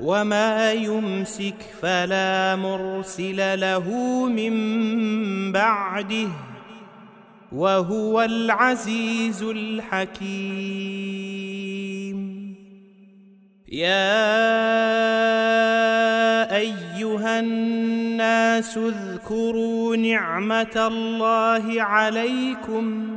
وما يمسك فلا مرسل له من بعده وهو العزيز الحكيم يا ايها الناس اذكروا نعمه الله عليكم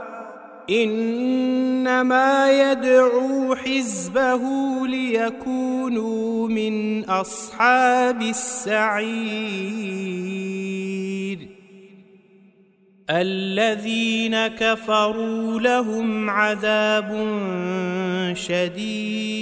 إنما يدعو حزبه ليكونوا من أصحاب السعير. الذين كفروا لهم عذاب شديد.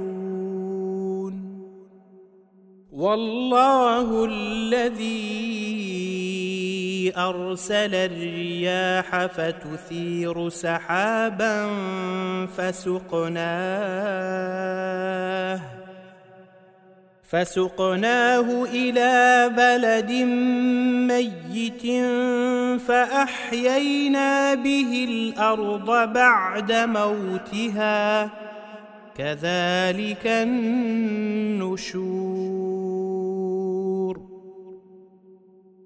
والله الذي أرسل الرياح فتثير سحابا فسقناه فسقناه إلى بلد ميت فأحيينا به الأرض بعد موتها كذلك النشور.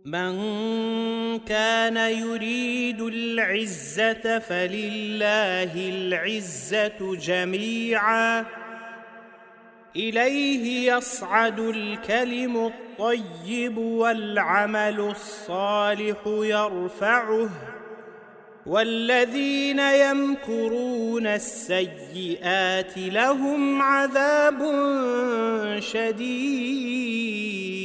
من كان يريد العزة فلله العزة جميعا. إليه يصعد الكلم الطيب والعمل الصالح يرفعه. والذين يمكرون السيئات لهم عذاب شديد.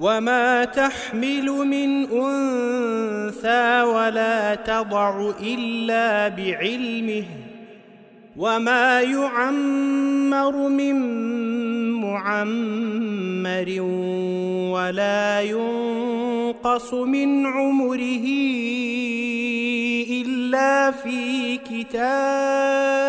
وما تحمل من أنثى ولا تضع إلا بعلمه وما يعمر من معمر ولا ينقص من عمره الا في كتاب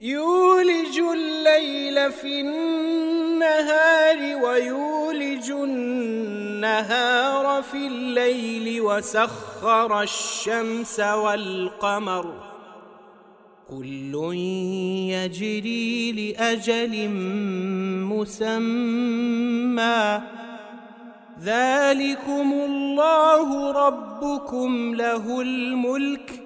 يولج الليل في النهار ويولج النهار في الليل وسخر الشمس والقمر. كل يجري لأجل مسمى. ذلكم الله ربكم له الملك.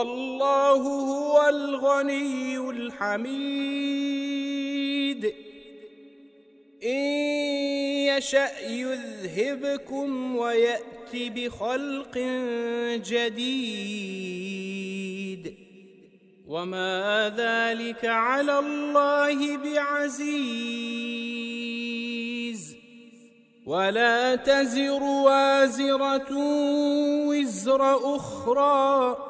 والله هو الغني الحميد. إن يشأ يذهبكم ويأت بخلق جديد. وما ذلك على الله بعزيز. ولا تزر وازرة وزر أخرى.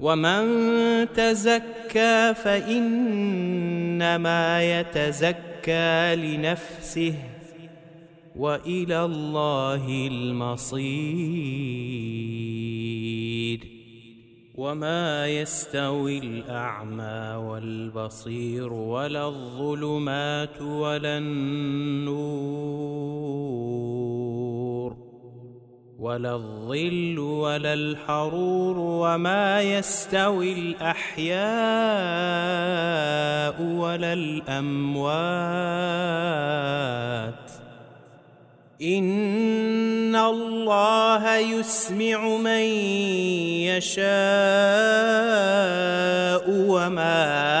ومن تزكى فإنما يتزكى لنفسه وإلى الله المصير. وما يستوي الأعمى والبصير ولا الظلمات ولا النور. ولا الظل ولا الحرور وما يستوي الأحياء ولا الأموات. إن الله يسمع من يشاء وما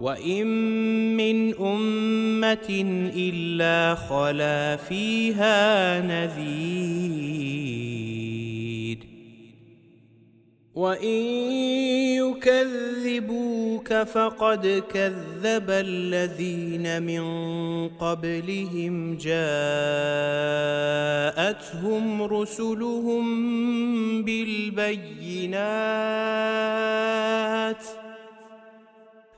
وإن من أمة إلا خلا فيها نذير وإن يكذبوك فقد كذب الذين من قبلهم جاءتهم رسلهم بالبينات ۖ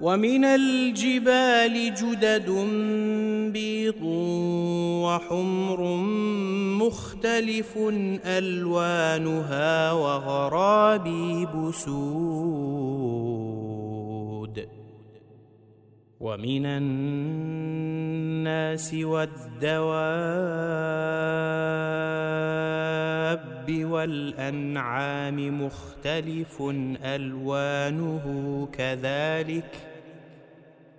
ومن الجبال جدد بيض وحمر مختلف ألوانها وغرابيب سود. ومن الناس والدواب والأنعام مختلف ألوانه كذلك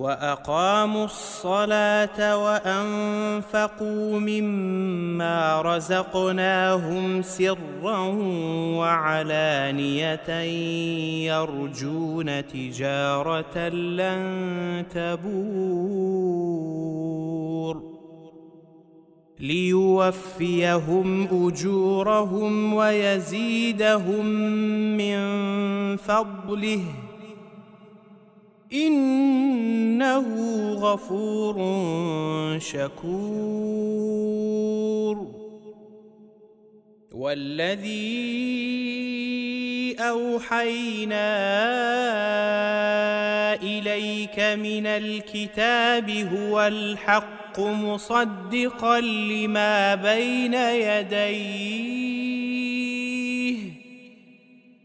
وأقاموا الصلاة وأنفقوا مما رزقناهم سرا وعلانية يرجون تجارة لن تبور ليوفيهم أجورهم ويزيدهم من فضله إنه غفور شكور. والذي أوحينا إليك من الكتاب هو الحق مصدقا لما بين يديه.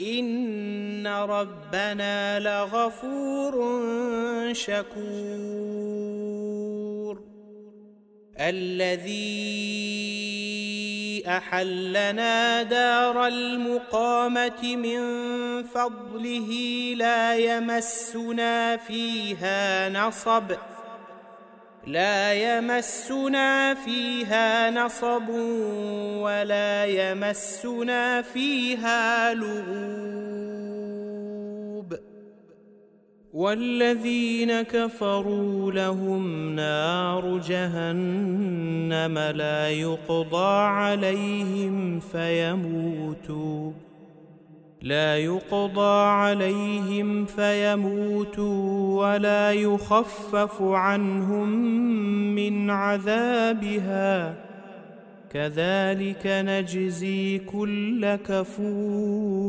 ان ربنا لغفور شكور. الذي احلنا دار المقامه من فضله لا يمسنا فيها نصب لا يمسنا فيها نصب ولا يمسنا فيها لغوب. والذين كفروا لهم نار جهنم لا يقضى عليهم فيموتوا. لا يقضى عليهم فيموتوا ولا يخفف عنهم من عذابها. كذلك نجزي كل كفور.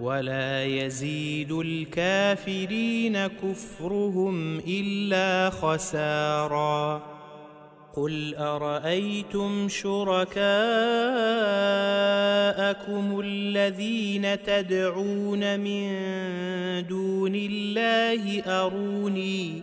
ولا يزيد الكافرين كفرهم إلا خسارا. قل أرأيتم شركاءكم الذين تدعون من دون الله أروني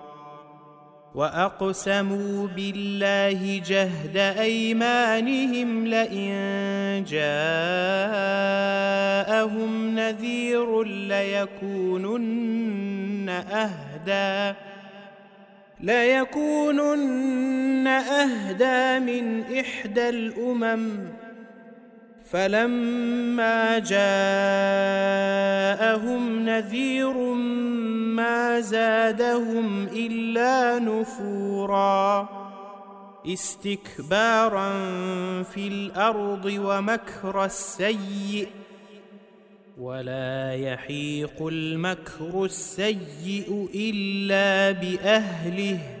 واقسموا بالله جهد ايمانهم لئن جاءهم نذير ليكونن اهدى ليكونن اهدى من احدى الامم فلما جاءهم نذير ما زادهم إلا نفورا. استكبارا في الأرض ومكر السيئ ولا يحيق المكر السيئ إلا بأهله.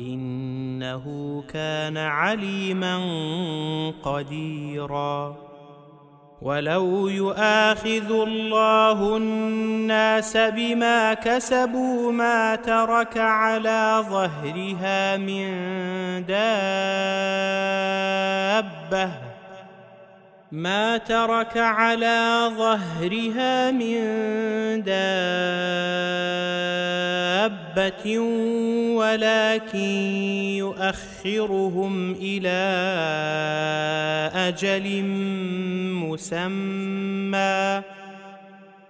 إنه كان عليما قديرا. ولو يؤاخذ الله الناس بما كسبوا ما ترك على ظهرها من دابة ما ترك على ظهرها من دابة ولكن يؤخرهم إلى أجل مسمى.